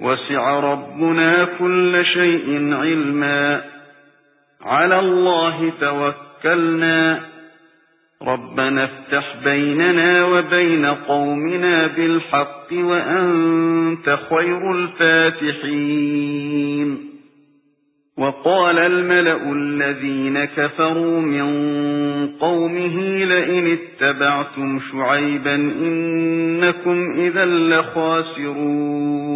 وسع ربنا كل شيء علما. على الله توكلنا. رَبَّنَا افتح بيننا وبين قومنا بالحق وأنت خير الفاتحين. وقال الملأ الذين كفروا من قومه لئن اتبعتم شعيبا إنكم إذا لخاسرون.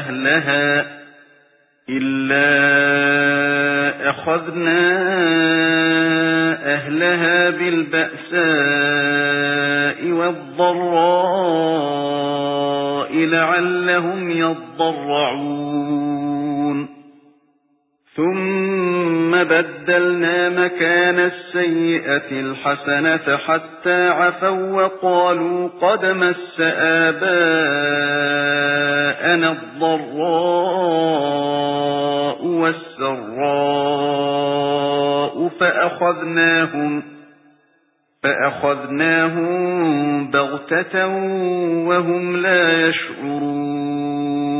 أهلها إلا أخذنا أهلها بالبأساء والضراء لعلهم يضرعون. ثم بدلنا مكان السيئة الحسنة حتى عفوا وقالوا قد مس آباءنا الضراء والسراء فأخذناهم فأخذناهم بغتة وهم لا يشعرون